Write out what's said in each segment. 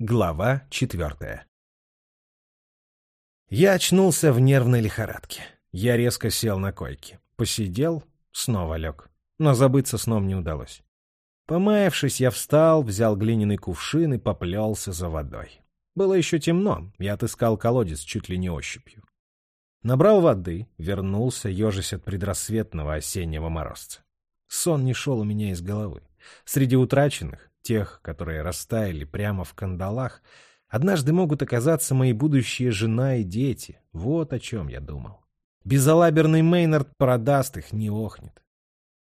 Глава четвертая Я очнулся в нервной лихорадке. Я резко сел на койке. Посидел, снова лег. Но забыться сном не удалось. Помаявшись, я встал, взял глиняный кувшин и поплелся за водой. Было еще темно, я отыскал колодец чуть ли не ощупью. Набрал воды, вернулся, ежась от предрассветного осеннего морозца. Сон не шел у меня из головы. Среди утраченных, тех, которые растаяли прямо в кандалах, однажды могут оказаться мои будущие жена и дети. Вот о чем я думал. Безалаберный Мейнард продаст их, не охнет.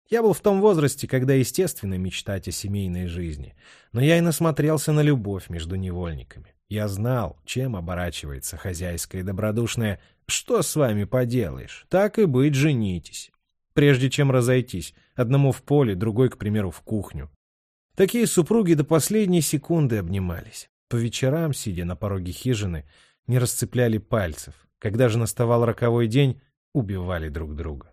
Я был в том возрасте, когда естественно мечтать о семейной жизни, но я и насмотрелся на любовь между невольниками. Я знал, чем оборачивается хозяйское и добродушное «что с вами поделаешь? Так и быть, женитесь». Прежде чем разойтись, одному в поле, другой, к примеру, в кухню. Такие супруги до последней секунды обнимались. По вечерам, сидя на пороге хижины, не расцепляли пальцев. Когда же наставал роковой день, убивали друг друга.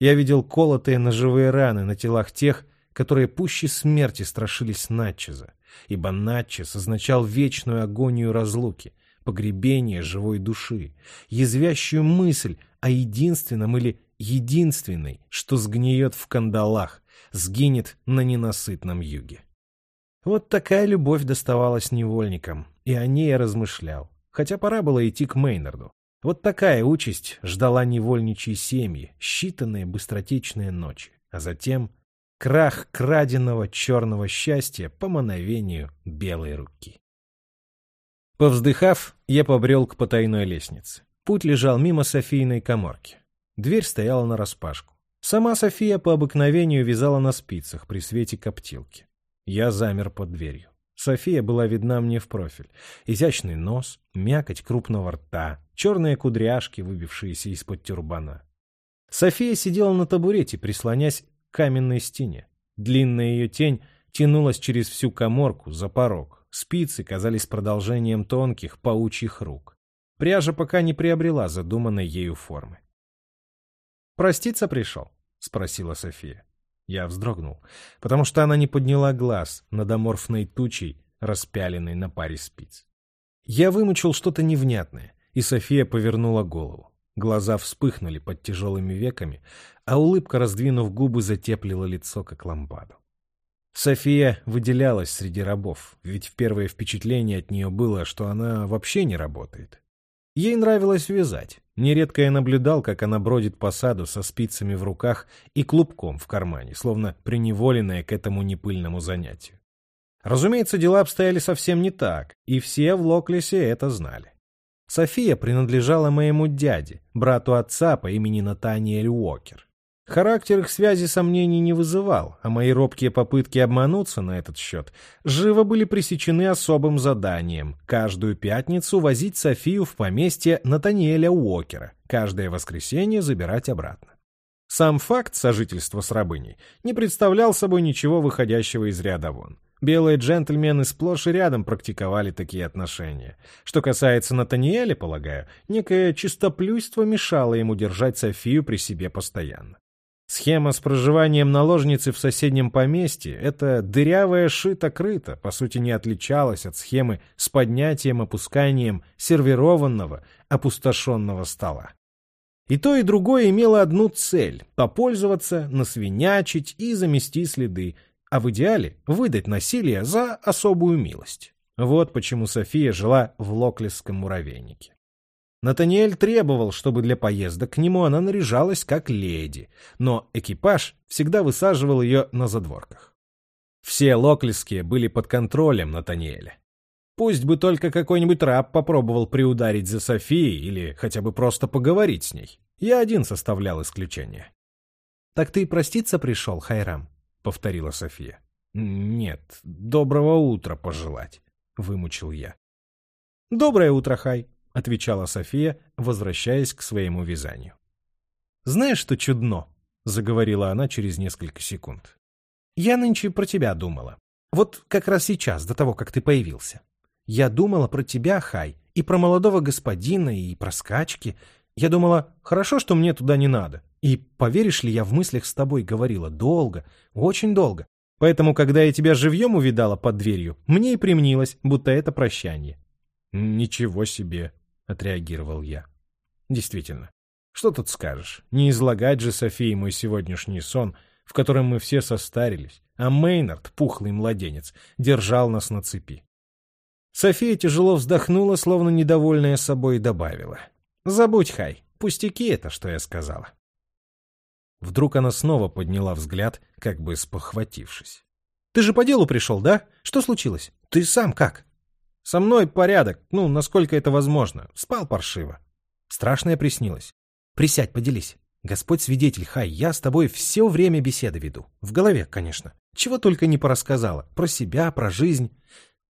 Я видел колотые ножевые раны на телах тех, которые пуще смерти страшились Натчеза, ибо Натчез означал вечную агонию разлуки, погребение живой души, язвящую мысль о единственном или единственной, что сгниет в кандалах, сгинет на ненасытном юге. Вот такая любовь доставалась невольникам, и о ней я размышлял, хотя пора было идти к Мейнарду. Вот такая участь ждала невольничьей семьи, считанные быстротечные ночи, а затем крах краденого черного счастья по мановению белой руки. Повздыхав, я побрел к потайной лестнице. Путь лежал мимо Софийной коморки. Дверь стояла нараспашку. Сама София по обыкновению вязала на спицах при свете коптилки. Я замер под дверью. София была видна мне в профиль. Изящный нос, мякоть крупного рта, черные кудряшки, выбившиеся из-под тюрбана. София сидела на табурете, прислонясь к каменной стене. Длинная ее тень тянулась через всю коморку за порог. Спицы казались продолжением тонких паучьих рук. Пряжа пока не приобрела задуманной ею формы. «Проститься пришел?» — спросила София. Я вздрогнул, потому что она не подняла глаз над аморфной тучей, распяленной на паре спиц. Я вымучил что-то невнятное, и София повернула голову. Глаза вспыхнули под тяжелыми веками, а улыбка, раздвинув губы, затеплила лицо, как лампаду. София выделялась среди рабов, ведь в первое впечатление от нее было, что она вообще не работает. Ей нравилось вязать. Нередко я наблюдал, как она бродит по саду со спицами в руках и клубком в кармане, словно приневоленная к этому непыльному занятию. Разумеется, дела обстояли совсем не так, и все в Локлесе это знали. София принадлежала моему дяде, брату отца по имени Натаниэль Уокер. Характер их связи сомнений не вызывал, а мои робкие попытки обмануться на этот счет живо были пресечены особым заданием — каждую пятницу возить Софию в поместье Натаниэля Уокера, каждое воскресенье забирать обратно. Сам факт сожительства с рабыней не представлял собой ничего выходящего из ряда вон. Белые джентльмены сплошь и рядом практиковали такие отношения. Что касается Натаниэля, полагаю, некое чистоплюйство мешало ему держать Софию при себе постоянно. Схема с проживанием наложницы в соседнем поместье, это дырявая шито-крыто, по сути не отличалась от схемы с поднятием-опусканием сервированного, опустошенного стола. И то, и другое имело одну цель — попользоваться, насвинячить и замести следы, а в идеале выдать насилие за особую милость. Вот почему София жила в Локлесском муравейнике. Натаниэль требовал, чтобы для поездок к нему она наряжалась как леди, но экипаж всегда высаживал ее на задворках. Все локлиские были под контролем Натаниэля. Пусть бы только какой-нибудь раб попробовал приударить за Софией или хотя бы просто поговорить с ней. Я один составлял исключение. — Так ты и проститься пришел, Хайрам? — повторила София. — Нет, доброго утра пожелать, — вымучил я. — Доброе утро, Хай, — отвечала София, возвращаясь к своему вязанию. «Знаешь, что чудно?» — заговорила она через несколько секунд. «Я нынче про тебя думала. Вот как раз сейчас, до того, как ты появился. Я думала про тебя, Хай, и про молодого господина, и про скачки. Я думала, хорошо, что мне туда не надо. И поверишь ли, я в мыслях с тобой говорила долго, очень долго. Поэтому, когда я тебя живьем увидала под дверью, мне и примнилось, будто это прощание. «Ничего себе!» — отреагировал я. «Действительно, что тут скажешь? Не излагать же Софии мой сегодняшний сон, в котором мы все состарились, а Мейнард, пухлый младенец, держал нас на цепи. София тяжело вздохнула, словно недовольная собой, и добавила. «Забудь, Хай, пустяки это, что я сказала». Вдруг она снова подняла взгляд, как бы спохватившись. «Ты же по делу пришел, да? Что случилось? Ты сам как?» «Со мной порядок, ну, насколько это возможно. Спал паршиво». Страшное приснилось. «Присядь, поделись. Господь свидетель, Хай, я с тобой все время беседы веду. В голове, конечно. Чего только не порассказала. Про себя, про жизнь.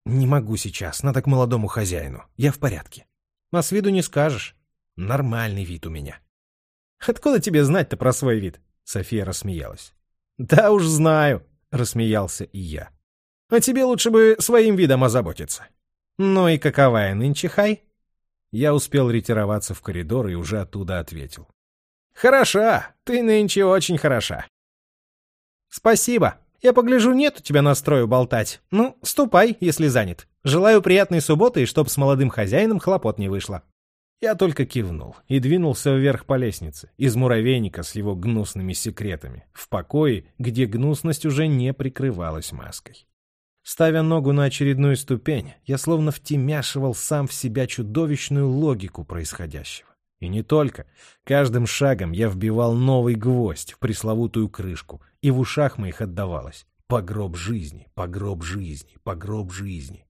Не могу сейчас, надо к молодому хозяину. Я в порядке. А с виду не скажешь. Нормальный вид у меня. Откуда тебе знать-то про свой вид? София рассмеялась. Да уж знаю, рассмеялся и я. А тебе лучше бы своим видом озаботиться. Ну и каковая нынче, Хай? Я успел ретироваться в коридор и уже оттуда ответил. «Хороша! Ты нынче очень хороша!» «Спасибо! Я погляжу, нет у тебя настрою болтать. Ну, ступай, если занят. Желаю приятной субботы и чтоб с молодым хозяином хлопот не вышло». Я только кивнул и двинулся вверх по лестнице, из муравейника с его гнусными секретами, в покое, где гнусность уже не прикрывалась маской. Ставя ногу на очередную ступень, я словно втемяшивал сам в себя чудовищную логику происходящего. И не только. Каждым шагом я вбивал новый гвоздь в пресловутую крышку, и в ушах моих отдавалось «Погроб жизни, погроб жизни, погроб жизни».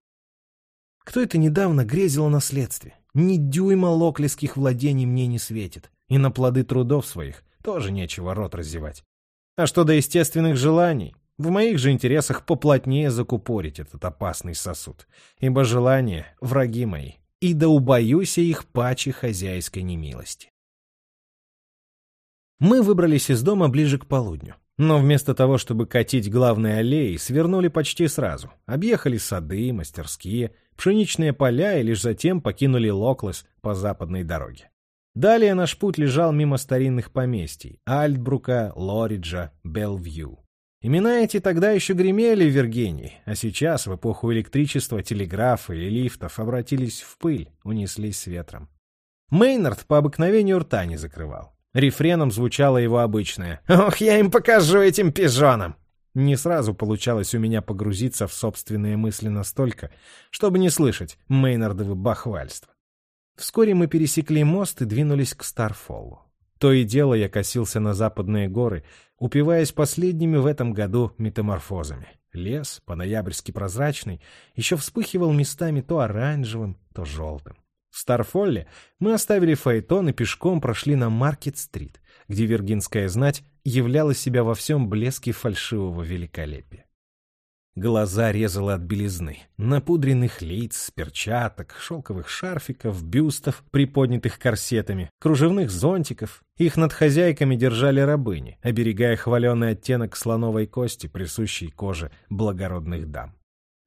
Кто это недавно грезил о наследстве? Ни дюйма локлеских владений мне не светит, и на плоды трудов своих тоже нечего рот разевать. А что до естественных желаний, в моих же интересах поплотнее закупорить этот опасный сосуд, ибо желания — враги мои, и да убоюсь их паче хозяйской немилости. Мы выбрались из дома ближе к полудню. Но вместо того, чтобы катить главной аллеей, свернули почти сразу. Объехали сады, мастерские, пшеничные поля и лишь затем покинули Локлес по западной дороге. Далее наш путь лежал мимо старинных поместий — Альтбрука, Лориджа, Белвью. Имена эти тогда еще гремели в Виргинии, а сейчас, в эпоху электричества, телеграфа и лифтов, обратились в пыль, унеслись с ветром. Мейнард по обыкновению рта не закрывал. Рефреном звучало его обычное «Ох, я им покажу этим пижонам!» Не сразу получалось у меня погрузиться в собственные мысли настолько, чтобы не слышать Мейнардовы бахвальства. Вскоре мы пересекли мост и двинулись к Старфоллу. То и дело я косился на западные горы, упиваясь последними в этом году метаморфозами. Лес, по-ноябрьски прозрачный, еще вспыхивал местами то оранжевым, то желтым. В Старфолле мы оставили фаэтон и пешком прошли на Маркет-стрит, где виргинская знать являла себя во всем блеске фальшивого великолепия. Глаза резало от белизны, напудренных лиц, перчаток, шелковых шарфиков, бюстов, приподнятых корсетами, кружевных зонтиков. Их над хозяйками держали рабыни, оберегая хваленый оттенок слоновой кости, присущей коже благородных дам.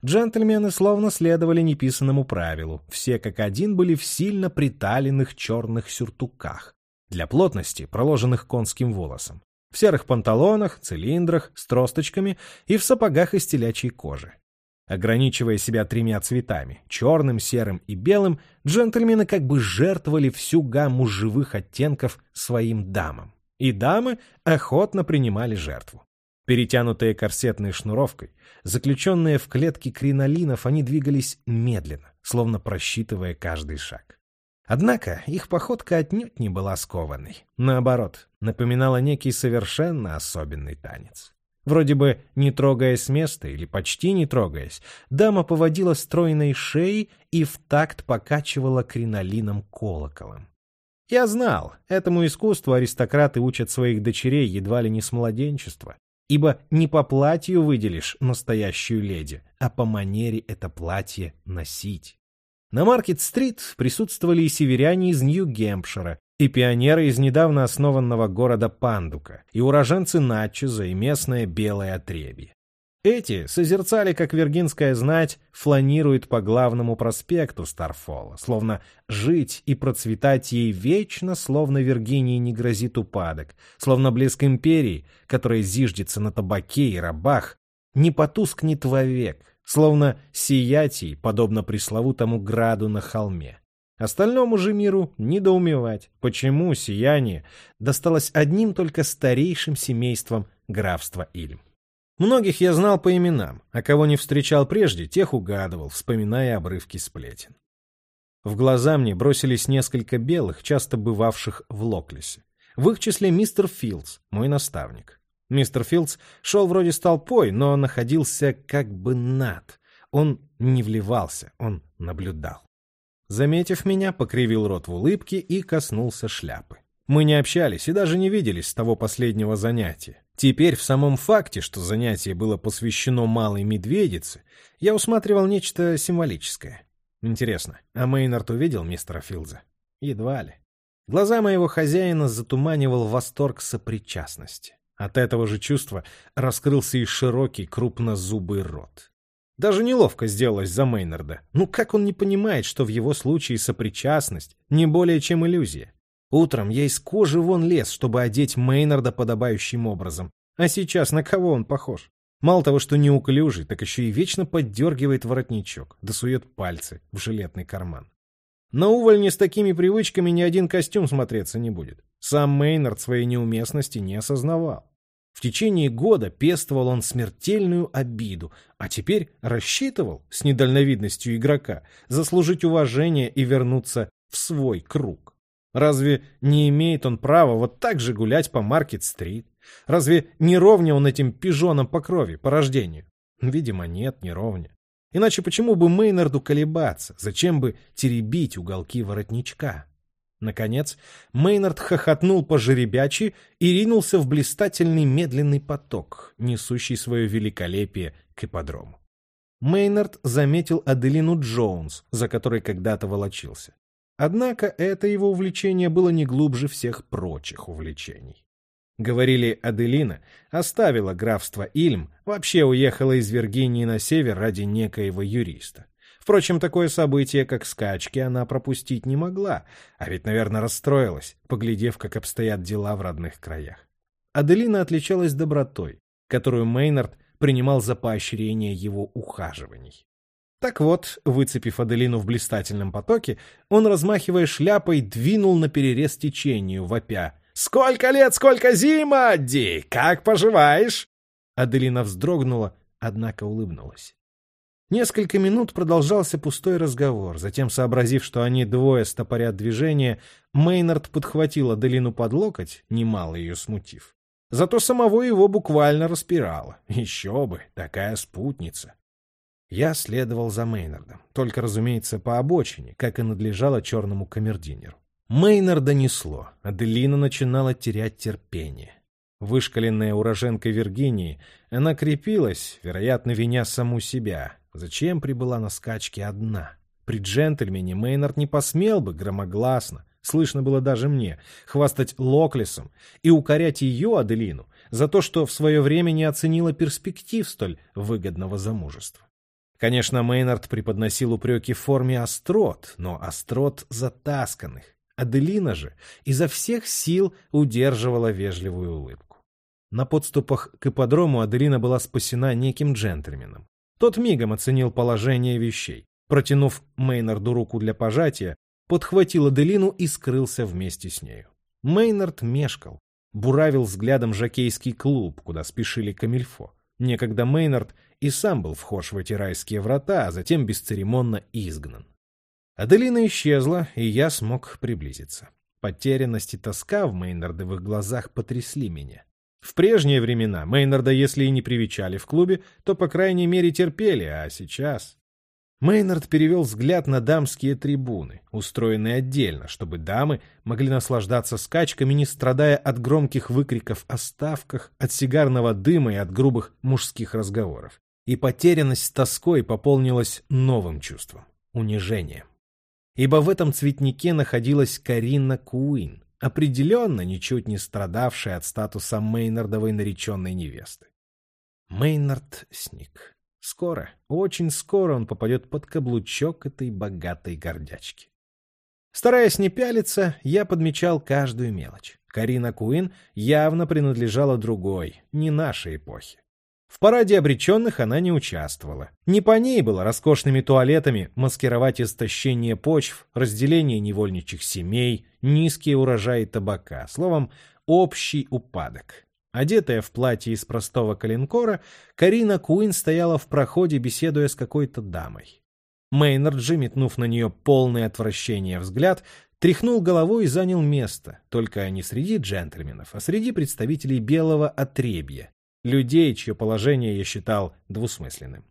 Джентльмены словно следовали неписанному правилу, все как один были в сильно приталенных черных сюртуках, для плотности, проложенных конским волосом в серых панталонах, цилиндрах, с тросточками и в сапогах из телячьей кожи. Ограничивая себя тремя цветами — черным, серым и белым, джентльмены как бы жертвовали всю гамму живых оттенков своим дамам. И дамы охотно принимали жертву. Перетянутые корсетной шнуровкой, заключенные в клетки кринолинов, они двигались медленно, словно просчитывая каждый шаг. Однако их походка отнюдь не была скованной. Наоборот, напоминала некий совершенно особенный танец. Вроде бы не трогаясь с места или почти не трогаясь, дама поводила стройной шеей и в такт покачивала кринолином колоколом. Я знал, этому искусству аристократы учат своих дочерей едва ли не с младенчества, ибо не по платью выделишь настоящую леди, а по манере это платье носить. На Маркет-стрит присутствовали и северяне из Нью-Гемпшира, и пионеры из недавно основанного города Пандука, и уроженцы Натчеза, и местное белое отребье. Эти созерцали, как виргинская знать фланирует по главному проспекту Старфола, словно жить и процветать ей вечно, словно Виргинии не грозит упадок, словно блеск империи, которая зиждется на табаке и рабах, не потускнет вовек, словно сиятий, подобно пресловутому граду на холме. Остальному же миру недоумевать, почему сияние досталось одним только старейшим семействам графства Ильм. Многих я знал по именам, а кого не встречал прежде, тех угадывал, вспоминая обрывки сплетен. В глаза мне бросились несколько белых, часто бывавших в Локлесе. В их числе мистер Филдс, мой наставник. Мистер Филдс шел вроде с толпой, но находился как бы над. Он не вливался, он наблюдал. Заметив меня, покривил рот в улыбке и коснулся шляпы. Мы не общались и даже не виделись с того последнего занятия. Теперь в самом факте, что занятие было посвящено малой медведице, я усматривал нечто символическое. Интересно, а Мейнард увидел мистера Филдза? Едва ли. Глаза моего хозяина затуманивал восторг сопричастности. От этого же чувства раскрылся и широкий крупнозубый рот. Даже неловко сделалось за Мейнарда. Ну как он не понимает, что в его случае сопричастность не более чем иллюзия? Утром я из кожи вон лез, чтобы одеть Мейнарда подобающим образом. А сейчас на кого он похож? Мало того, что неуклюжий, так еще и вечно поддергивает воротничок, да сует пальцы в жилетный карман. На увольне с такими привычками ни один костюм смотреться не будет. Сам Мейнард своей неуместности не осознавал. В течение года пестовал он смертельную обиду, а теперь рассчитывал, с недальновидностью игрока, заслужить уважение и вернуться в свой круг. Разве не имеет он права вот так же гулять по Маркет-стрит? Разве не ровня он этим пижонам по крови, по рождению? Видимо, нет, не ровня. Иначе почему бы Мейнарду колебаться? Зачем бы теребить уголки воротничка? Наконец, Мейнард хохотнул по жеребячи и ринулся в блистательный медленный поток, несущий свое великолепие к ипподрому. Мейнард заметил Аделину Джонс, за которой когда-то волочился. Однако это его увлечение было не глубже всех прочих увлечений. Говорили, Аделина оставила графство Ильм, вообще уехала из Виргинии на север ради некоего юриста. Впрочем, такое событие, как скачки, она пропустить не могла, а ведь, наверное, расстроилась, поглядев, как обстоят дела в родных краях. Аделина отличалась добротой, которую Мейнард принимал за поощрение его ухаживаний. Так вот, выцепив Аделину в блистательном потоке, он, размахивая шляпой, двинул на перерез течению, вопя. «Сколько лет, сколько зима, Ди! Как поживаешь?» Аделина вздрогнула, однако улыбнулась. Несколько минут продолжался пустой разговор. Затем, сообразив, что они двое стопорят движение, Мейнард подхватил Аделину под локоть, немало ее смутив. Зато самого его буквально распирало. Еще бы, такая спутница. Я следовал за Мейнардом, только, разумеется, по обочине, как и надлежало черному камердинеру. Мейнарда несло, Аделина начинала терять терпение. Вышкаленная уроженка Виргинии, она крепилась, вероятно, виня саму себя, Зачем прибыла на скачке одна? При джентльмене Мейнард не посмел бы громогласно, слышно было даже мне, хвастать Локлесом и укорять ее, Аделину, за то, что в свое время не оценила перспектив столь выгодного замужества. Конечно, Мейнард преподносил упреки в форме острот, но острот затасканных. Аделина же изо всех сил удерживала вежливую улыбку. На подступах к ипподрому Аделина была спасена неким джентльменом. Тот мигом оценил положение вещей. Протянув Мейнарду руку для пожатия, подхватил Аделину и скрылся вместе с нею. Мейнард мешкал, буравил взглядом жокейский клуб, куда спешили камильфо. Некогда Мейнард и сам был вхож в эти райские врата, а затем бесцеремонно изгнан. Аделина исчезла, и я смог приблизиться. Потерянность и тоска в Мейнардовых глазах потрясли меня. В прежние времена Мейнарда, если и не привечали в клубе, то, по крайней мере, терпели, а сейчас... Мейнард перевел взгляд на дамские трибуны, устроенные отдельно, чтобы дамы могли наслаждаться скачками, не страдая от громких выкриков о ставках, от сигарного дыма и от грубых мужских разговоров. И потерянность с тоской пополнилась новым чувством — унижением. Ибо в этом цветнике находилась Карина Куин, определенно ничуть не страдавшая от статуса Мейнардовой нареченной невесты. Мейнард сник. Скоро, очень скоро он попадет под каблучок этой богатой гордячки. Стараясь не пялиться, я подмечал каждую мелочь. Карина Куин явно принадлежала другой, не нашей эпохе. В параде обреченных она не участвовала. Не по ней было роскошными туалетами маскировать истощение почв, разделение невольничьих семей, низкие урожаи табака, словом, общий упадок. Одетая в платье из простого коленкора, Карина Куин стояла в проходе, беседуя с какой-то дамой. Мейнарджи, метнув на нее полное отвращение взгляд, тряхнул головой и занял место, только не среди джентльменов, а среди представителей белого отребья, людей, чье положение я считал двусмысленным.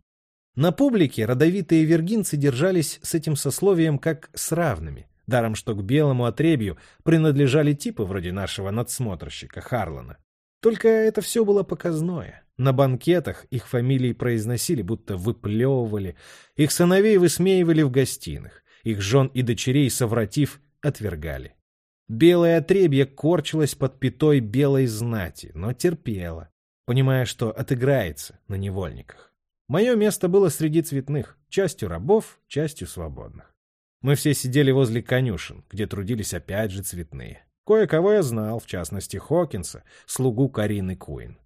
На публике родовитые вергинцы держались с этим сословием как с равными, даром что к белому отребью принадлежали типы вроде нашего надсмотрщика Харлана. Только это все было показное. На банкетах их фамилии произносили, будто выплевывали, их сыновей высмеивали в гостиных, их жен и дочерей, совратив, отвергали. Белое отребье корчилось под пятой белой знати, но терпело, понимая, что отыграется на невольниках. Мое место было среди цветных, частью рабов, частью свободных. Мы все сидели возле конюшен, где трудились опять же цветные. Кое-кого я знал, в частности Хокинса, слугу Карины Куин.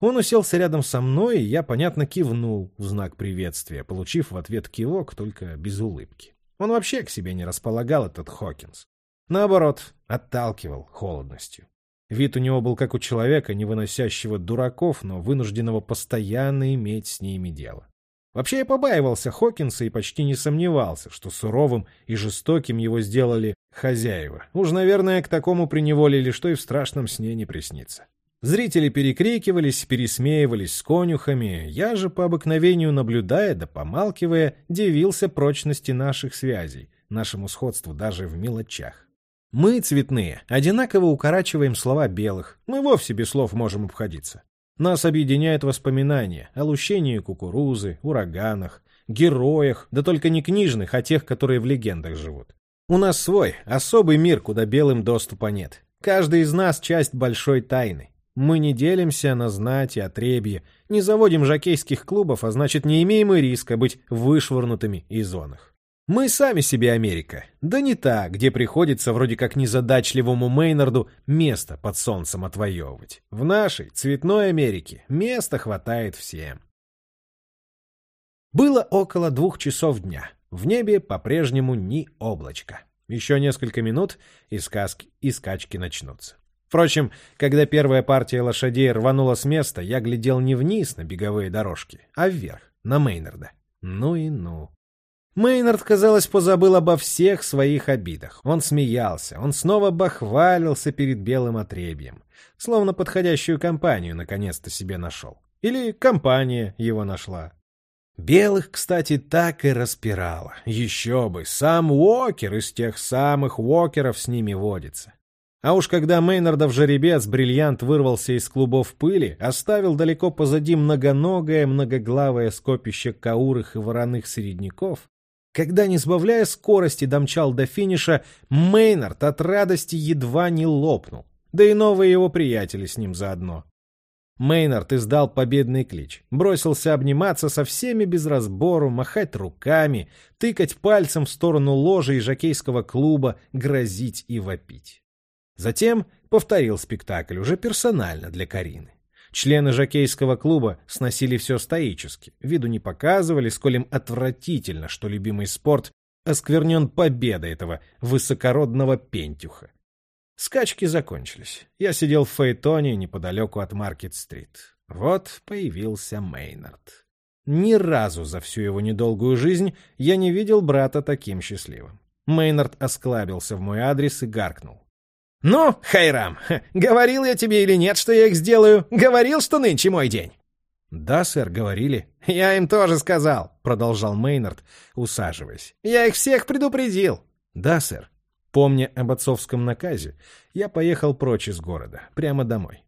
Он уселся рядом со мной, и я, понятно, кивнул в знак приветствия, получив в ответ кивок, только без улыбки. Он вообще к себе не располагал, этот Хокинс. Наоборот, отталкивал холодностью. Вид у него был как у человека, не выносящего дураков, но вынужденного постоянно иметь с ними дело. Вообще я побаивался Хокинса и почти не сомневался, что суровым и жестоким его сделали хозяева. Уж, наверное, к такому приневолили, что и в страшном сне не приснится. Зрители перекрикивались, пересмеивались с конюхами. Я же, по обыкновению наблюдая да помалкивая, дивился прочности наших связей, нашему сходству даже в мелочах. Мы, цветные, одинаково укорачиваем слова белых. Мы вовсе без слов можем обходиться. Нас объединяют воспоминания о лущении кукурузы, ураганах, героях, да только не книжных, а тех, которые в легендах живут. У нас свой, особый мир, куда белым доступа нет. Каждый из нас часть большой тайны. Мы не делимся на знати, отребье, не заводим жокейских клубов, а значит не имеем и риска быть вышвырнутыми из зонах. Мы сами себе Америка. Да не та, где приходится вроде как незадачливому Мейнарду место под солнцем отвоевывать. В нашей, цветной Америке, места хватает всем. Было около двух часов дня. В небе по-прежнему ни облачка. Еще несколько минут, и сказки и скачки начнутся. Впрочем, когда первая партия лошадей рванула с места, я глядел не вниз на беговые дорожки, а вверх, на Мейнарда. Ну и ну. Мейнард, казалось, позабыл обо всех своих обидах. Он смеялся, он снова бахвалился перед белым отребьем. Словно подходящую компанию наконец-то себе нашел. Или компания его нашла. Белых, кстати, так и распирало. Еще бы, сам Уокер из тех самых Уокеров с ними водится. А уж когда Мейнардов жеребец бриллиант вырвался из клубов пыли, оставил далеко позади многоногое, многоглавое скопище каурых и вороных середняков, когда, не сбавляя скорости, домчал до финиша, Мейнард от радости едва не лопнул. Да и новые его приятели с ним заодно. Мейнард издал победный клич, бросился обниматься со всеми без разбору, махать руками, тыкать пальцем в сторону ложи и жокейского клуба, грозить и вопить. Затем повторил спектакль уже персонально для Карины. Члены жокейского клуба сносили все стоически, виду не показывали, сколь им отвратительно, что любимый спорт осквернен победой этого высокородного пентюха. Скачки закончились. Я сидел в фаэтоне неподалеку от Маркет-стрит. Вот появился Мейнард. Ни разу за всю его недолгую жизнь я не видел брата таким счастливым. Мейнард осклабился в мой адрес и гаркнул. «Ну, Хайрам, говорил я тебе или нет, что я их сделаю? Говорил, что нынче мой день?» «Да, сэр, говорили». «Я им тоже сказал», — продолжал Мейнард, усаживаясь. «Я их всех предупредил». «Да, сэр». Помня об отцовском наказе, я поехал прочь из города, прямо домой.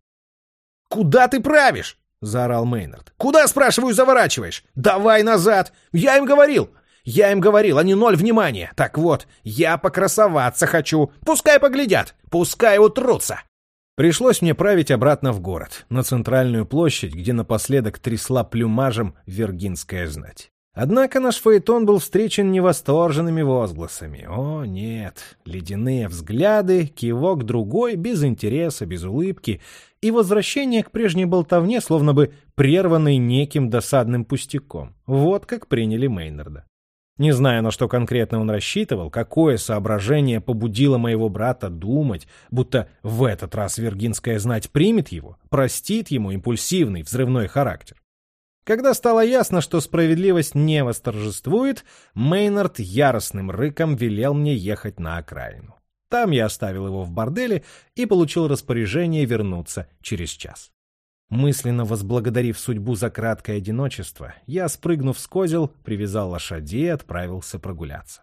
«Куда ты правишь?» — заорал Мейнард. «Куда, спрашиваю, заворачиваешь? Давай назад! Я им говорил! Я им говорил, они ноль внимания. Так вот, я покрасоваться хочу. Пускай поглядят, пускай утрутся. Пришлось мне править обратно в город, на центральную площадь, где напоследок трясла плюмажем вергинская знать. Однако наш фаэтон был встречен невосторженными возгласами. О, нет, ледяные взгляды, кивок другой, без интереса, без улыбки, и возвращение к прежней болтовне, словно бы прерванной неким досадным пустяком. Вот как приняли Мейнарда. Не знаю, на что конкретно он рассчитывал, какое соображение побудило моего брата думать, будто в этот раз Виргинская знать примет его, простит ему импульсивный, взрывной характер. Когда стало ясно, что справедливость не восторжествует, Мейнард яростным рыком велел мне ехать на окраину. Там я оставил его в борделе и получил распоряжение вернуться через час. Мысленно возблагодарив судьбу за краткое одиночество, я, спрыгнув с козел, привязал лошадей и отправился прогуляться.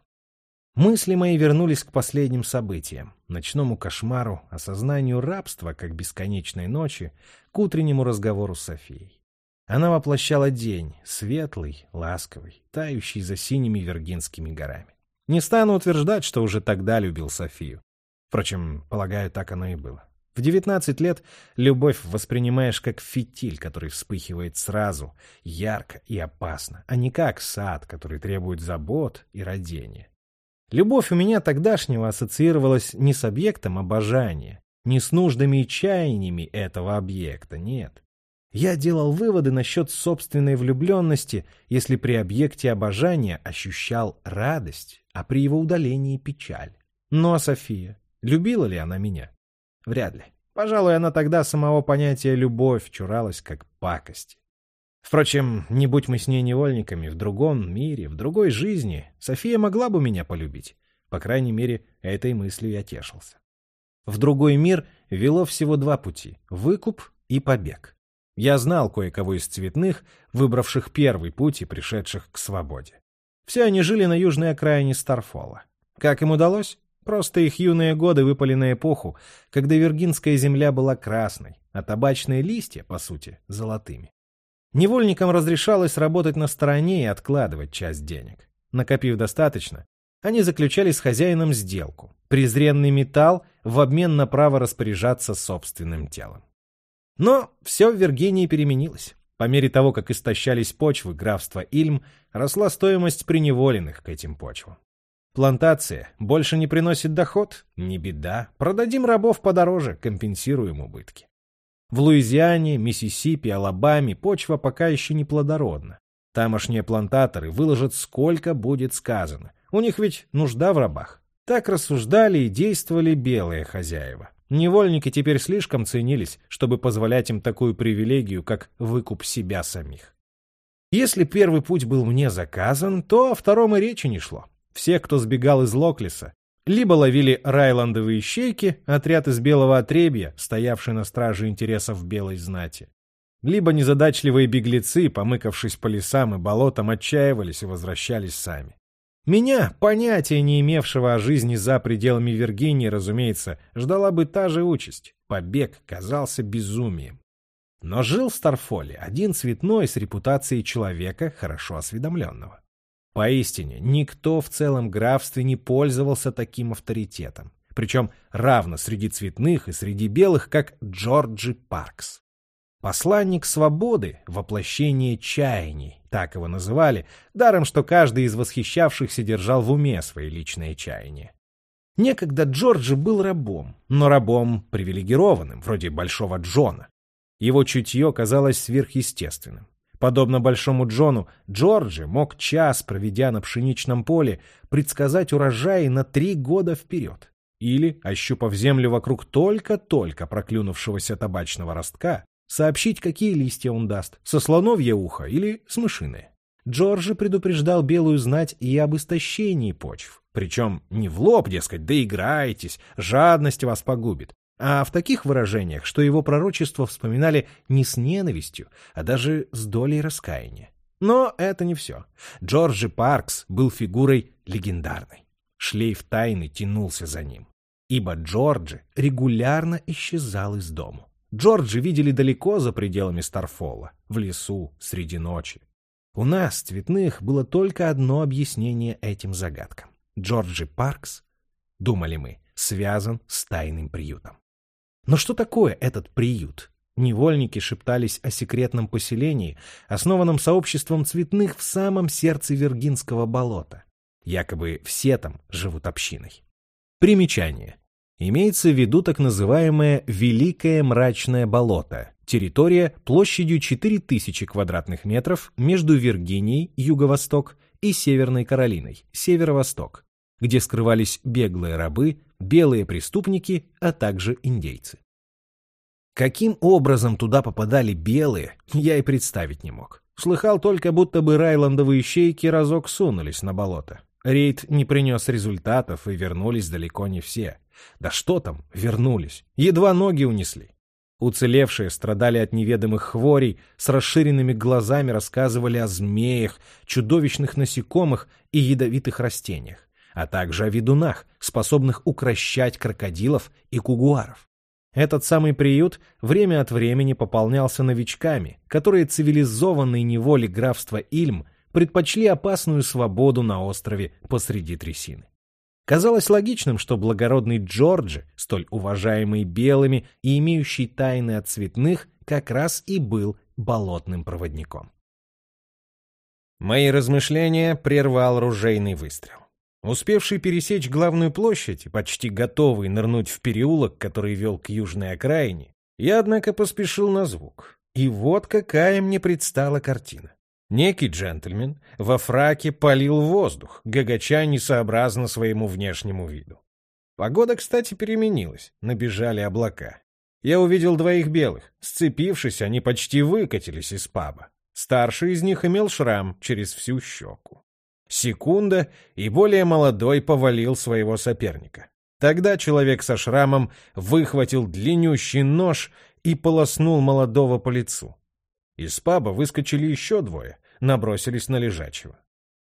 Мысли мои вернулись к последним событиям, ночному кошмару, осознанию рабства как бесконечной ночи, к утреннему разговору с Софией. Она воплощала день, светлый, ласковый, тающий за синими Вергинскими горами. Не стану утверждать, что уже тогда любил Софию. Впрочем, полагаю, так оно и было. В девятнадцать лет любовь воспринимаешь как фитиль, который вспыхивает сразу, ярко и опасно, а не как сад, который требует забот и родения. Любовь у меня тогдашнего ассоциировалась не с объектом обожания, не с нуждами и чаяниями этого объекта, нет. Я делал выводы насчет собственной влюбленности, если при объекте обожания ощущал радость, а при его удалении печаль. Ну а София? Любила ли она меня? Вряд ли. Пожалуй, она тогда самого понятия «любовь» чуралась как пакость. Впрочем, не будь мы с ней невольниками, в другом мире, в другой жизни, София могла бы меня полюбить. По крайней мере, этой мыслью я тешился. В другой мир вело всего два пути — выкуп и побег. Я знал кое-кого из цветных, выбравших первый путь и пришедших к свободе. Все они жили на южной окраине Старфола. Как им удалось? Просто их юные годы выпали на эпоху, когда виргинская земля была красной, а табачные листья, по сути, золотыми. Невольникам разрешалось работать на стороне и откладывать часть денег. Накопив достаточно, они заключали с хозяином сделку – презренный металл в обмен на право распоряжаться собственным телом. Но все в Виргинии переменилось. По мере того, как истощались почвы графства Ильм, росла стоимость приневоленных к этим почвам. Плантация больше не приносит доход? Не беда. Продадим рабов подороже, компенсируем убытки. В Луизиане, Миссисипи, Алабаме почва пока еще не плодородна. Тамошние плантаторы выложат сколько будет сказано. У них ведь нужда в рабах. Так рассуждали и действовали белые хозяева. Невольники теперь слишком ценились, чтобы позволять им такую привилегию, как выкуп себя самих. Если первый путь был мне заказан, то о втором и речи не шло. Все, кто сбегал из Локлиса, либо ловили райландовые щейки, отряд из белого отребья, стоявший на страже интересов белой знати, либо незадачливые беглецы, помыкавшись по лесам и болотам, отчаивались и возвращались сами. Меня, понятия не имевшего о жизни за пределами Виргинии, разумеется, ждала бы та же участь. Побег казался безумием. Но жил в Старфоле один цветной с репутацией человека, хорошо осведомленного. Поистине, никто в целом графстве не пользовался таким авторитетом. Причем равно среди цветных и среди белых, как Джорджи Паркс. Посланник свободы, воплощение чаяний, так его называли, даром что каждый из восхищавшихся держал в уме свои личные чаяния. Некогда Джорджи был рабом, но рабом привилегированным, вроде Большого Джона. Его чутье казалось сверхъестественным. Подобно Большому Джону, Джорджи мог час, проведя на пшеничном поле, предсказать урожай на три года вперед. Или, ощупав землю вокруг только-только проклюнувшегося табачного ростка, сообщить, какие листья он даст, со слоновье ухо или с мышиное. Джорджи предупреждал белую знать и об истощении почв. Причем не в лоб, дескать, да играйтесь, жадность вас погубит, а в таких выражениях, что его пророчество вспоминали не с ненавистью, а даже с долей раскаяния. Но это не все. Джорджи Паркс был фигурой легендарной. Шлейф тайны тянулся за ним, ибо Джорджи регулярно исчезал из дому. Джорджи видели далеко за пределами Старфола, в лесу, среди ночи. У нас, цветных, было только одно объяснение этим загадкам. Джорджи Паркс, думали мы, связан с тайным приютом. Но что такое этот приют? Невольники шептались о секретном поселении, основанном сообществом цветных в самом сердце Виргинского болота. Якобы все там живут общиной. Примечание. Имеется в виду так называемое «Великое мрачное болото», территория площадью 4000 квадратных метров между Виргинией, юго-восток, и Северной Каролиной, северо-восток, где скрывались беглые рабы, белые преступники, а также индейцы. Каким образом туда попадали белые, я и представить не мог. Слыхал только, будто бы райландовые щейки разок сунулись на болото. Рейд не принес результатов, и вернулись далеко не все. Да что там, вернулись. Едва ноги унесли. Уцелевшие страдали от неведомых хворей, с расширенными глазами рассказывали о змеях, чудовищных насекомых и ядовитых растениях, а также о ведунах, способных укращать крокодилов и кугуаров. Этот самый приют время от времени пополнялся новичками, которые цивилизованной неволе графства Ильм предпочли опасную свободу на острове посреди трясины. Казалось логичным, что благородный Джорджи, столь уважаемый белыми и имеющий тайны от цветных, как раз и был болотным проводником. Мои размышления прервал ружейный выстрел. Успевший пересечь главную площадь и почти готовый нырнуть в переулок, который вел к южной окраине, я, однако, поспешил на звук. И вот какая мне предстала картина. Некий джентльмен во фраке полил воздух, гагача несообразно своему внешнему виду. Погода, кстати, переменилась, набежали облака. Я увидел двоих белых. Сцепившись, они почти выкатились из паба. Старший из них имел шрам через всю щеку. Секунда, и более молодой повалил своего соперника. Тогда человек со шрамом выхватил длиннющий нож и полоснул молодого по лицу. Из паба выскочили еще двое, набросились на лежачего.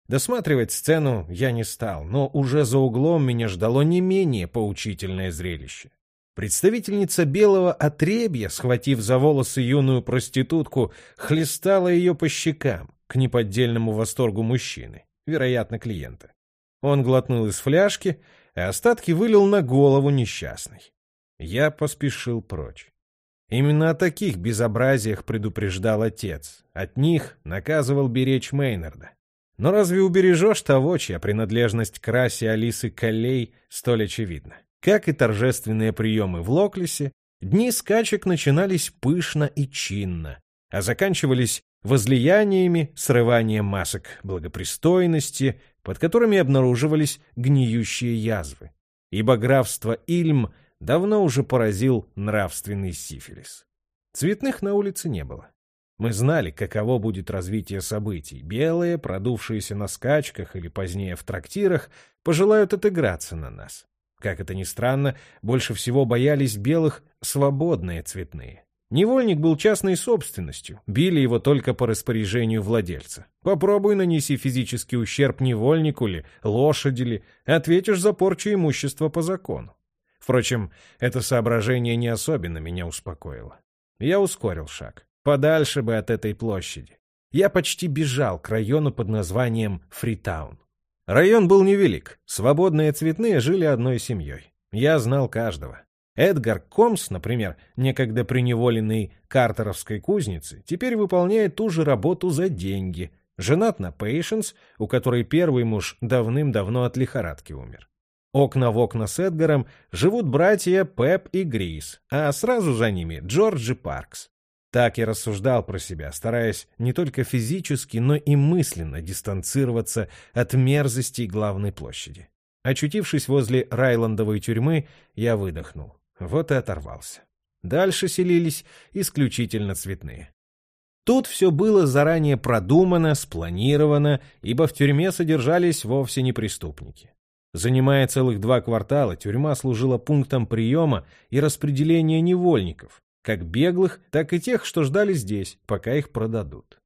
Досматривать сцену я не стал, но уже за углом меня ждало не менее поучительное зрелище. Представительница белого отребья, схватив за волосы юную проститутку, хлестала ее по щекам, к неподдельному восторгу мужчины, вероятно, клиента. Он глотнул из фляжки, а остатки вылил на голову несчастной. Я поспешил прочь. Именно о таких безобразиях предупреждал отец. От них наказывал беречь Мейнарда. Но разве убережешь того, чья принадлежность к расе Алисы Коллей столь очевидна? Как и торжественные приемы в Локлисе, дни скачек начинались пышно и чинно, а заканчивались возлияниями, срыванием масок благопристойности, под которыми обнаруживались гниющие язвы. Ибо графство Ильм давно уже поразил нравственный сифилис. Цветных на улице не было. Мы знали, каково будет развитие событий. Белые, продувшиеся на скачках или позднее в трактирах, пожелают отыграться на нас. Как это ни странно, больше всего боялись белых свободные цветные. Невольник был частной собственностью, били его только по распоряжению владельца. Попробуй нанеси физический ущерб невольнику ли, лошади ли, ответишь за порчу имущества по закону. Впрочем, это соображение не особенно меня успокоило. Я ускорил шаг. Подальше бы от этой площади. Я почти бежал к району под названием Фритаун. Район был невелик. Свободные цветные жили одной семьей. Я знал каждого. Эдгар Комс, например, некогда приневоленный картеровской кузницы, теперь выполняет ту же работу за деньги. Женат на Пейшенс, у которой первый муж давным-давно от лихорадки умер. Окна в окна с Эдгаром живут братья Пеп и Грис, а сразу за ними Джорджи Паркс. Так я рассуждал про себя, стараясь не только физически, но и мысленно дистанцироваться от мерзостей главной площади. Очутившись возле Райландовой тюрьмы, я выдохнул. Вот и оторвался. Дальше селились исключительно цветные. Тут все было заранее продумано, спланировано, ибо в тюрьме содержались вовсе не преступники. Занимая целых два квартала, тюрьма служила пунктом приема и распределения невольников, как беглых, так и тех, что ждали здесь, пока их продадут.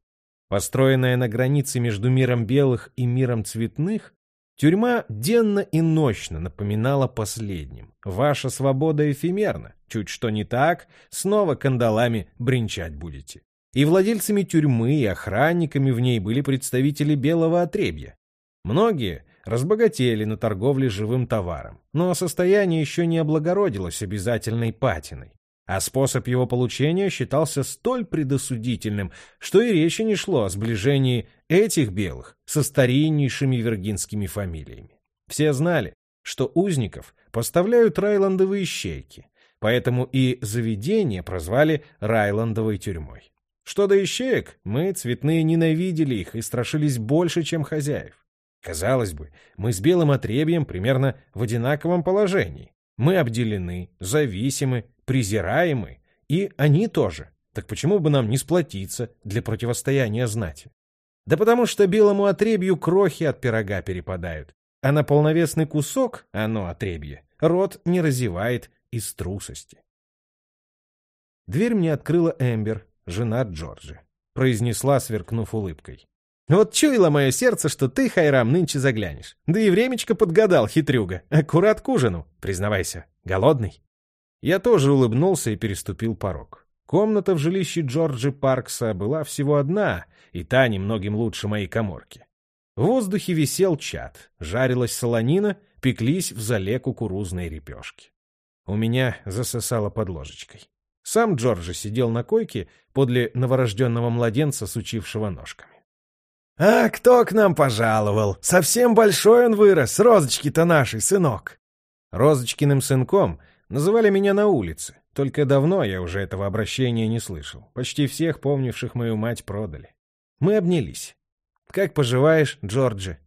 Построенная на границе между миром белых и миром цветных, тюрьма денно и ночно напоминала последним. Ваша свобода эфемерна, чуть что не так, снова кандалами бренчать будете. И владельцами тюрьмы и охранниками в ней были представители белого отребья. Многие разбогатели на торговле живым товаром, но состояние еще не облагородилось обязательной патиной. А способ его получения считался столь предосудительным, что и речи не шло о сближении этих белых со стариннейшими виргинскими фамилиями. Все знали, что узников поставляют райландовые щейки, поэтому и заведение прозвали райландовой тюрьмой. Что до ищеек, мы, цветные, ненавидели их и страшились больше, чем хозяев. Казалось бы, мы с белым отребьем примерно в одинаковом положении. Мы обделены, зависимы, презираемы, и они тоже. Так почему бы нам не сплотиться для противостояния знати? Да потому что белому отребью крохи от пирога перепадают, а на полновесный кусок, оно отребье, рот не разевает из трусости. Дверь мне открыла Эмбер, жена Джорджи. Произнесла, сверкнув улыбкой. «Вот чуяло мое сердце, что ты, Хайрам, нынче заглянешь. Да и времечко подгадал, хитрюга. Аккурат к ужину, признавайся. Голодный?» Я тоже улыбнулся и переступил порог. Комната в жилище Джорджи Паркса была всего одна, и та немногим лучше моей коморки. В воздухе висел чад, жарилась солонина, пеклись в зале кукурузные репешки. У меня засосало под ложечкой. Сам Джорджи сидел на койке подле новорожденного младенца, сучившего ножками. «А кто к нам пожаловал? Совсем большой он вырос, розочки-то нашей, сынок!» Розочкиным сынком называли меня на улице, только давно я уже этого обращения не слышал. Почти всех, помнивших мою мать, продали. Мы обнялись. «Как поживаешь, Джорджи?»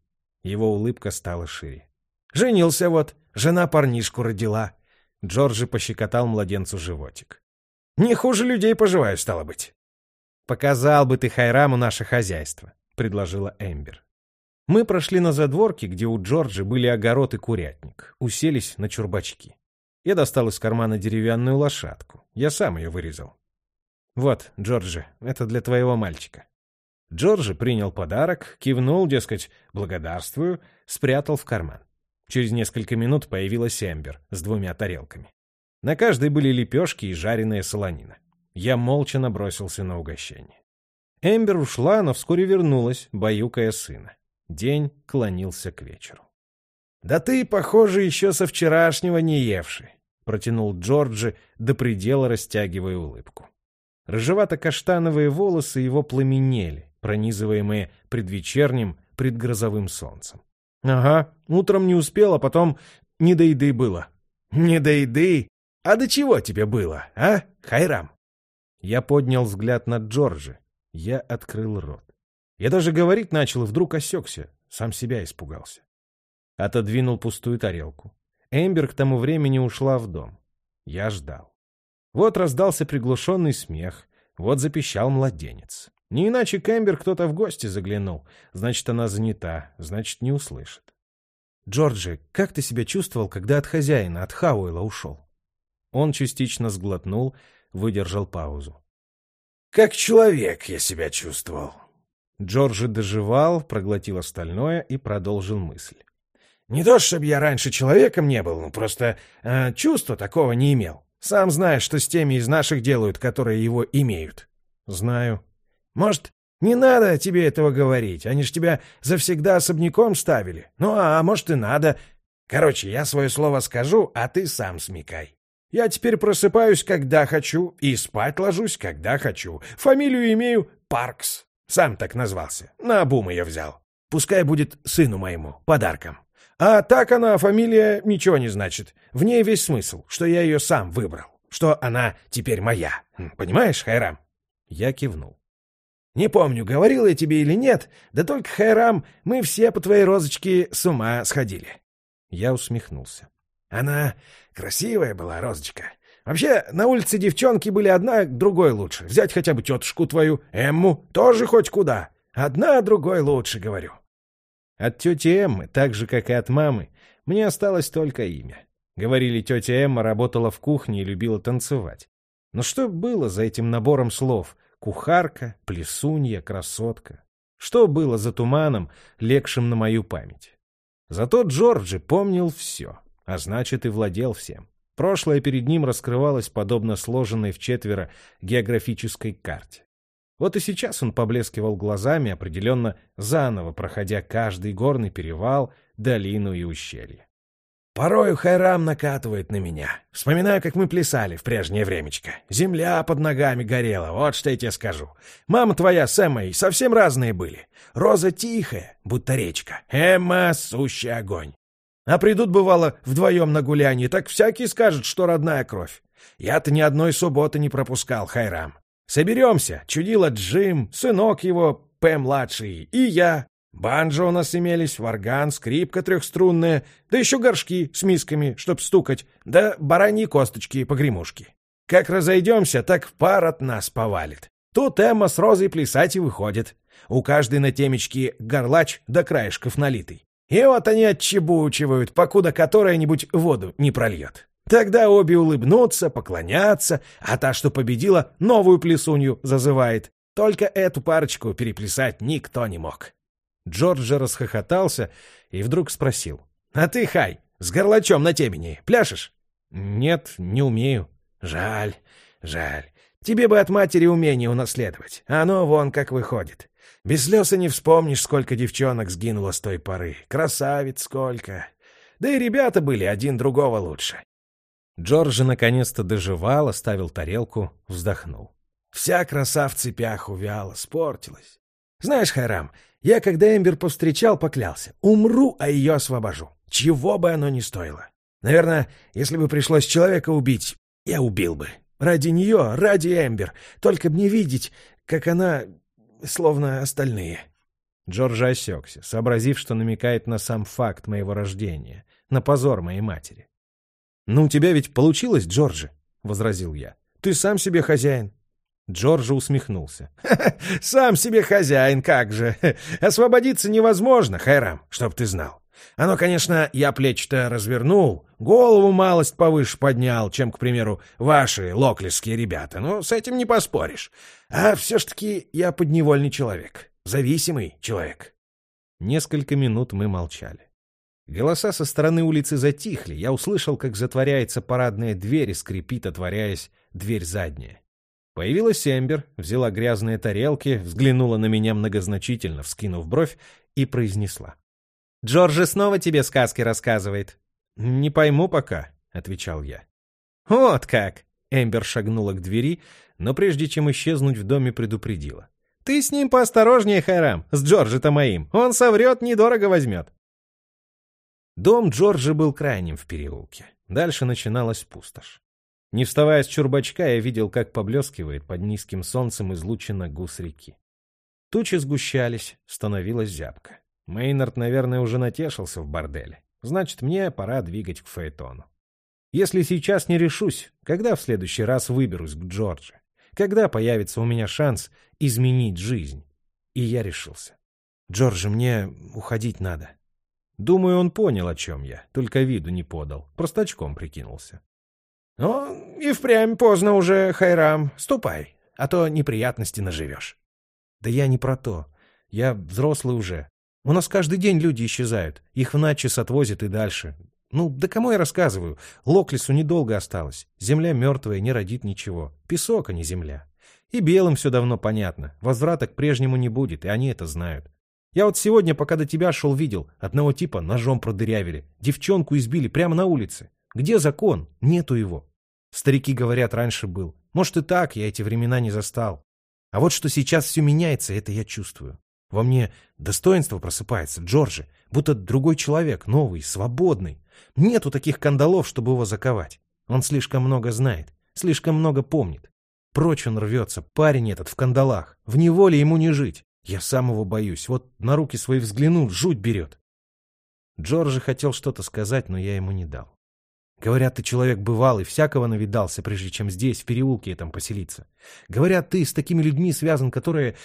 Его улыбка стала шире. «Женился вот, жена парнишку родила». Джорджи пощекотал младенцу животик. «Не хуже людей поживаю, стало быть». «Показал бы ты Хайраму наше хозяйство предложила Эмбер. Мы прошли на задворки, где у Джорджи были огород и курятник, уселись на чурбачки. Я достал из кармана деревянную лошадку. Я сам ее вырезал. «Вот, Джорджи, это для твоего мальчика». Джорджи принял подарок, кивнул, дескать, благодарствую, спрятал в карман. Через несколько минут появилась Эмбер с двумя тарелками. На каждой были лепешки и жареная солонина. Я молча набросился на угощение. Эмбер ушла, но вскоре вернулась, баюкая сына. День клонился к вечеру. «Да ты, похоже, еще со вчерашнего не евший», — протянул Джорджи, до предела растягивая улыбку. Рыжевато-каштановые волосы его пламенели, пронизываемые предвечерним, предгрозовым солнцем. «Ага, утром не успел, а потом не до еды было». «Не до еды? А до чего тебе было, а, Хайрам?» Я поднял взгляд на Джорджи, я открыл рот. Я даже говорить начал и вдруг осекся, сам себя испугался. Отодвинул пустую тарелку. Эмбер к тому времени ушла в дом. Я ждал. Вот раздался приглушенный смех, вот запищал младенец. Не иначе к Эмбер кто-то в гости заглянул. Значит, она занята, значит, не услышит. «Джорджи, как ты себя чувствовал, когда от хозяина, от Хауэла ушел?» Он частично сглотнул, выдержал паузу. Как человек я себя чувствовал. Джорджи доживал, проглотил остальное и продолжил мысль. Не то, чтобы я раньше человеком не был, но просто э, чувства такого не имел. Сам знаешь, что с теми из наших делают, которые его имеют. Знаю. Может, не надо тебе этого говорить, они ж тебя завсегда особняком ставили. Ну, а может и надо. Короче, я свое слово скажу, а ты сам смекай. Я теперь просыпаюсь, когда хочу, и спать ложусь, когда хочу. Фамилию имею Паркс. Сам так назвался. На обум ее взял. Пускай будет сыну моему, подарком. А так она, фамилия, ничего не значит. В ней весь смысл, что я ее сам выбрал. Что она теперь моя. Понимаешь, Хайрам? Я кивнул. Не помню, говорил я тебе или нет, да только, Хайрам, мы все по твоей розочке с ума сходили. Я усмехнулся. Она красивая была, Розочка. Вообще, на улице девчонки были одна другой лучше. Взять хотя бы тетушку твою, Эмму, тоже хоть куда. Одна другой лучше, говорю. От тети Эммы, так же, как и от мамы, мне осталось только имя. Говорили, тетя Эмма работала в кухне и любила танцевать. Но что было за этим набором слов? Кухарка, плесунья, красотка. Что было за туманом, легшим на мою память? Зато Джорджи помнил все а значит и владел всем. Прошлое перед ним раскрывалось подобно сложенной в четверо географической карте. Вот и сейчас он поблескивал глазами, определенно заново проходя каждый горный перевал, долину и ущелье. Порою Хайрам накатывает на меня. Вспоминаю, как мы плясали в прежнее времечко. Земля под ногами горела, вот что я тебе скажу. Мама твоя с Эммой совсем разные были. Роза тихая, будто речка. Эмма — сущий огонь. А придут, бывало, вдвоем на гулянье, так всякий скажет, что родная кровь. Я-то ни одной субботы не пропускал, Хайрам. Соберемся, чудила Джим, сынок его, П-младший, и я. Банджо у нас имелись, варган, скрипка трехструнная, да еще горшки с мисками, чтоб стукать, да бараньи косточки и погремушки. Как разойдемся, так пар от нас повалит. Тут Эмма с Розой плясать и выходит. У каждой на темечке горлач до краешков налитый. И вот они отчебучивают, покуда которая-нибудь воду не прольет. Тогда обе улыбнутся, поклонятся, а та, что победила, новую плесунью зазывает. Только эту парочку переплясать никто не мог. Джорджи расхохотался и вдруг спросил. «А ты, Хай, с горлачом на темени пляшешь?» «Нет, не умею». «Жаль, жаль. Тебе бы от матери умение унаследовать. Оно вон как выходит. Без слез и не вспомнишь, сколько девчонок сгинуло с той поры. Красавиц сколько. Да и ребята были один другого лучше». Джорджи наконец-то доживал, оставил тарелку, вздохнул. «Вся краса в цепях увяла, спортилась. Знаешь, Хайрам, я, когда Эмбер повстречал, поклялся. Умру, а ее освобожу. Чего бы оно ни стоило. Наверное, если бы пришлось человека убить, я убил бы. Ради нее, ради Эмбер. Только б не видеть, как она... словно остальные. Джордж осекся, сообразив, что намекает на сам факт моего рождения, на позор моей матери. «Ну, у тебя ведь получилось, Джорджи?» — возразил я. «Ты сам себе хозяин. Джорджи усмехнулся. «Сам себе хозяин, как же! Освободиться невозможно, Хайрам, чтоб ты знал. Оно, конечно, я плечи-то развернул, голову малость повыше поднял, чем, к примеру, ваши локлисские ребята, но с этим не поспоришь. А все ж таки я подневольный человек, зависимый человек». Несколько минут мы молчали. Голоса со стороны улицы затихли, я услышал, как затворяется парадная дверь и скрипит, отворяясь, дверь задняя. Появилась Эмбер, взяла грязные тарелки, взглянула на меня многозначительно, вскинув бровь, и произнесла. «Джорджи снова тебе сказки рассказывает». «Не пойму пока», — отвечал я. «Вот как!» — Эмбер шагнула к двери, но прежде чем исчезнуть в доме, предупредила. «Ты с ним поосторожнее, Хайрам, с Джорджи-то моим. Он соврет, недорого возьмет». Дом Джорджи был крайним в переулке. Дальше начиналась пустошь. Не вставая с чурбачка, я видел, как поблескивает под низким солнцем излучина гус реки. Тучи сгущались, становилась зябко. Мейнард, наверное, уже натешился в борделе. Значит, мне пора двигать к Фаэтону. Если сейчас не решусь, когда в следующий раз выберусь к Джорджи? Когда появится у меня шанс изменить жизнь? И я решился. Джорджи, мне уходить надо. Думаю, он понял, о чем я, только виду не подал, простачком прикинулся. Ну, и впрямь поздно уже, Хайрам. Ступай, а то неприятности наживешь. Да я не про то. Я взрослый уже. У нас каждый день люди исчезают. Их в начес отвозят и дальше. Ну, да кому я рассказываю? Локлису недолго осталось. Земля мертвая, не родит ничего. Песок, а не земля. И белым все давно понятно. Возврата к прежнему не будет, и они это знают. Я вот сегодня, пока до тебя шел, видел. Одного типа ножом продырявили. Девчонку избили прямо на улице. Где закон? Нету его. Старики говорят, раньше был. Может и так, я эти времена не застал. А вот что сейчас все меняется, это я чувствую. Во мне достоинство просыпается, Джорджи, будто другой человек, новый, свободный. Нету таких кандалов, чтобы его заковать. Он слишком много знает, слишком много помнит. Прочь он рвется, парень этот в кандалах. В неволе ему не жить. Я сам его боюсь. Вот на руки свои взглянул, жуть берет. Джорджи хотел что-то сказать, но я ему не дал. Говорят, ты человек бывалый, всякого навидался, прежде чем здесь, в переулке этом поселиться. Говорят, ты с такими людьми связан, которые,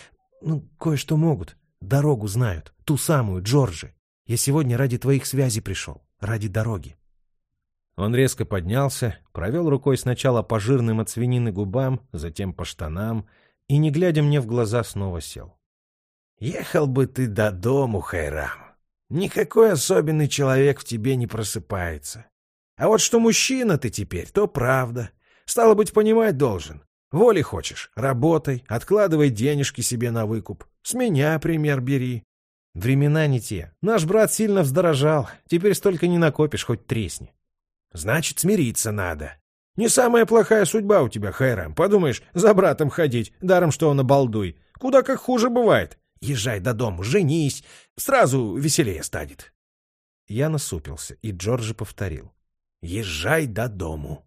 ну, кое-что могут. Дорогу знают, ту самую, Джорджи. Я сегодня ради твоих связей пришел, ради дороги. Он резко поднялся, провел рукой сначала по жирным от свинины губам, затем по штанам, и, не глядя мне в глаза, снова сел. «Ехал бы ты до дому, Хайрам. Никакой особенный человек в тебе не просыпается. А вот что мужчина ты теперь, то правда. Стало быть, понимать должен. Воли хочешь — работай, откладывай денежки себе на выкуп. С меня пример бери. Времена не те. Наш брат сильно вздорожал. Теперь столько не накопишь, хоть тресни. Значит, смириться надо. Не самая плохая судьба у тебя, Хайрам. Подумаешь, за братом ходить, даром что он обалдуй. Куда как хуже бывает. Езжай до дому, женись. Сразу веселее станет. Я насупился, и Джорджи повторил. Езжай до дому.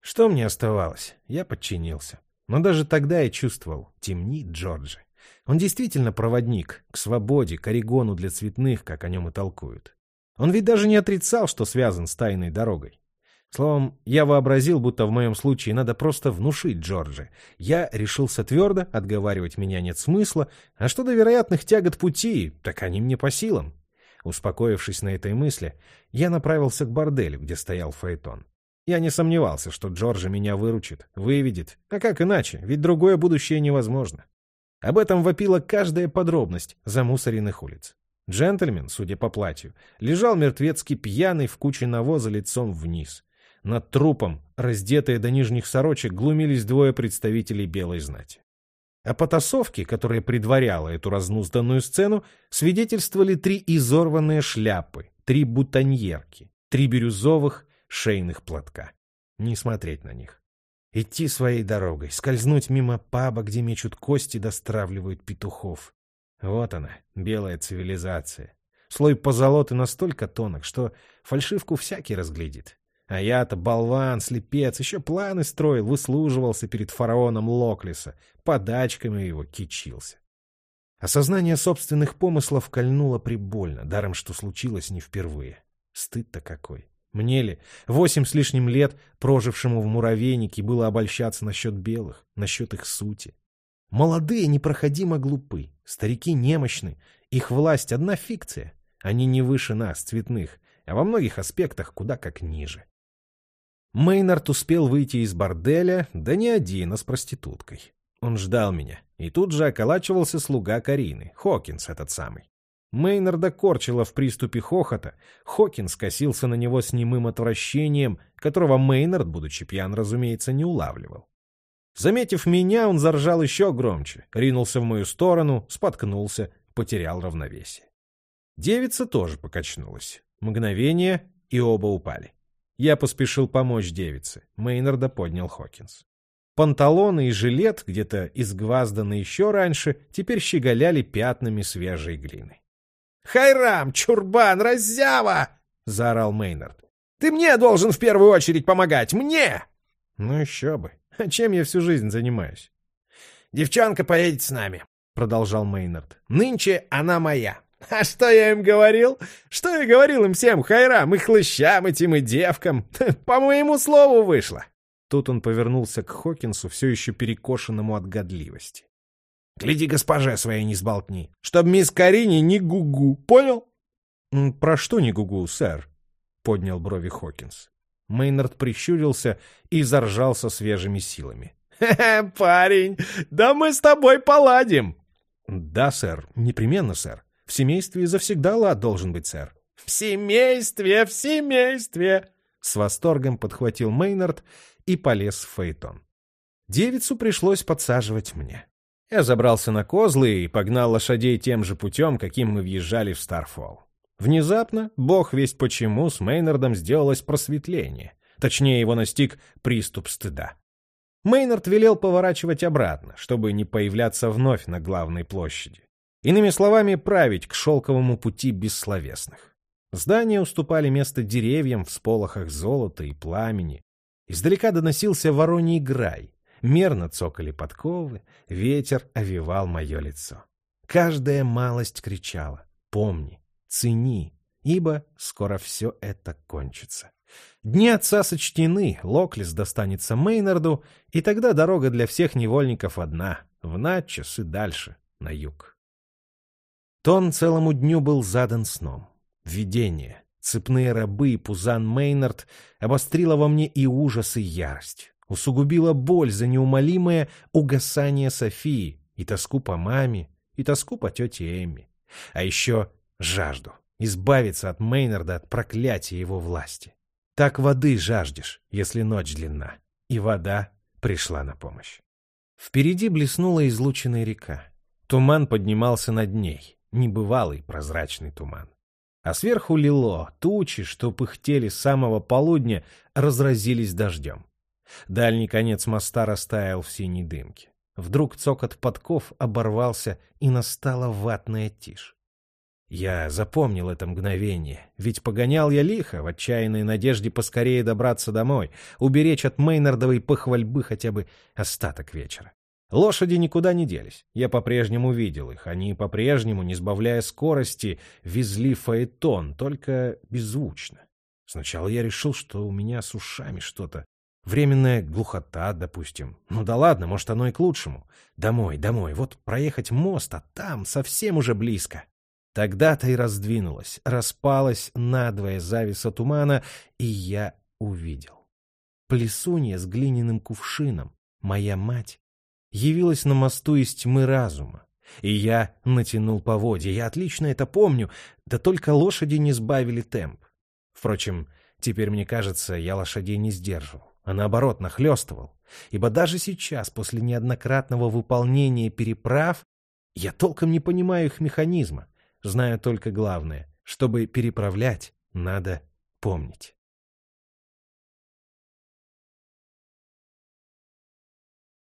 Что мне оставалось? Я подчинился. Но даже тогда я чувствовал, темнит Джорджи. Он действительно проводник, к свободе, к Орегону для цветных, как о нем и толкуют. Он ведь даже не отрицал, что связан с тайной дорогой. Словом, я вообразил, будто в моем случае надо просто внушить Джорджи. Я решился твердо, отговаривать меня нет смысла, а что до вероятных тягот пути, так они мне по силам. Успокоившись на этой мысли, я направился к борделю, где стоял Фаэтон. Я не сомневался, что Джорджи меня выручит, выведет. А как иначе, ведь другое будущее невозможно. Об этом вопила каждая подробность замусоренных улиц. Джентльмен, судя по платью, лежал мертвецки пьяный в куче навоза лицом вниз. Над трупом, раздетые до нижних сорочек, глумились двое представителей белой знати. О потасовке, которая предваряла эту разнузданную сцену, свидетельствовали три изорванные шляпы, три бутоньерки, три бирюзовых шейных платка. Не смотреть на них. Идти своей дорогой, скользнуть мимо паба, где мечут кости, достравливают петухов. Вот она, белая цивилизация. Слой позолоты настолько тонок, что фальшивку всякий разглядит. А я-то болван, слепец, еще планы строил, выслуживался перед фараоном Локлиса, подачками его кичился. Осознание собственных помыслов кольнуло прибольно, даром что случилось не впервые. Стыд-то какой. Мне ли, восемь с лишним лет, прожившему в муравейнике, было обольщаться насчет белых, насчет их сути? Молодые непроходимо глупы, старики немощны, их власть — одна фикция. Они не выше нас, цветных, а во многих аспектах куда как ниже. Мейнард успел выйти из борделя, да не один, а с проституткой. Он ждал меня, и тут же околачивался слуга Карины, Хокинс этот самый. Мейнарда корчило в приступе хохота. Хокинс косился на него с немым отвращением, которого Мейнард, будучи пьян, разумеется, не улавливал. Заметив меня, он заржал еще громче, ринулся в мою сторону, споткнулся, потерял равновесие. Девица тоже покачнулась. Мгновение, и оба упали. Я поспешил помочь девице. Мейнарда поднял Хокинс. Панталоны и жилет, где-то изгвазданные еще раньше, теперь щеголяли пятнами свежей глины. «Хайрам, чурбан, раззява!» — заорал Мейнард. «Ты мне должен в первую очередь помогать! Мне!» «Ну еще бы! А чем я всю жизнь занимаюсь?» «Девчонка поедет с нами», — продолжал Мейнард. «Нынче она моя. А что я им говорил? Что я говорил им всем, Хайрам, и хлыщам этим, и девкам? По моему слову вышло!» Тут он повернулся к Хокинсу, все еще перекошенному от годливости. Гляди госпоже своей не сболтни, чтоб мисс Карине не гугу, понял? — Про что не гугу, сэр? — поднял брови Хокинс. Мейнард прищурился и заржал со свежими силами. — парень, да мы с тобой поладим! — Да, сэр, непременно, сэр. В семействе завсегда лад должен быть, сэр. — В семействе, в семействе! С восторгом подхватил Мейнард и полез в фейтон. Девицу пришлось подсаживать мне. Я забрался на козлы и погнал лошадей тем же путем, каким мы въезжали в Старфолл. Внезапно, бог весть почему, с Мейнардом сделалось просветление. Точнее, его настиг приступ стыда. Мейнард велел поворачивать обратно, чтобы не появляться вновь на главной площади. Иными словами, править к шелковому пути бессловесных. Здания уступали место деревьям в сполохах золота и пламени. Издалека доносился вороний грай, Мерно цокали подковы, ветер овивал мое лицо. Каждая малость кричала «Помни, цени, ибо скоро все это кончится». Дни отца сочтены, Локлис достанется Мейнарду, и тогда дорога для всех невольников одна — в Натчес и дальше, на юг. Тон целому дню был задан сном. Видение, цепные рабы и пузан Мейнард обострило во мне и ужас, и ярость усугубила боль за неумолимое угасание Софии, и тоску по маме, и тоску по тете Эмми. А еще жажду избавиться от Мейнарда, от проклятия его власти. Так воды жаждешь, если ночь длинна. И вода пришла на помощь. Впереди блеснула излученная река. Туман поднимался над ней. небывалый прозрачный туман. А сверху лило, тучи, что пыхтели с самого полудня, разразились дождем. Дальний конец моста растаял в синей дымке. Вдруг цокот подков оборвался, и настала ватная тишь. Я запомнил это мгновение, ведь погонял я лихо в отчаянной надежде поскорее добраться домой, уберечь от Мейнардовой похвальбы хотя бы остаток вечера. Лошади никуда не делись. Я по-прежнему видел их. Они по-прежнему, не сбавляя скорости, везли фаэтон, только беззвучно. Сначала я решил, что у меня с ушами что-то. Временная глухота, допустим. Ну да ладно, может, оно и к лучшему. Домой, домой. Вот проехать мост, а там совсем уже близко. Тогда-то и раздвинулась, распалась надвое зависа тумана, и я увидел. Плесунья с глиняным кувшином, моя мать, явилась на мосту из тьмы разума. И я натянул поводья, я отлично это помню, да только лошади не сбавили темп. Впрочем, теперь мне кажется, я лошадей не сдерживал, а наоборот нахлестывал, ибо даже сейчас, после неоднократного выполнения переправ, я толком не понимаю их механизма, Знаю только главное. Чтобы переправлять, надо помнить.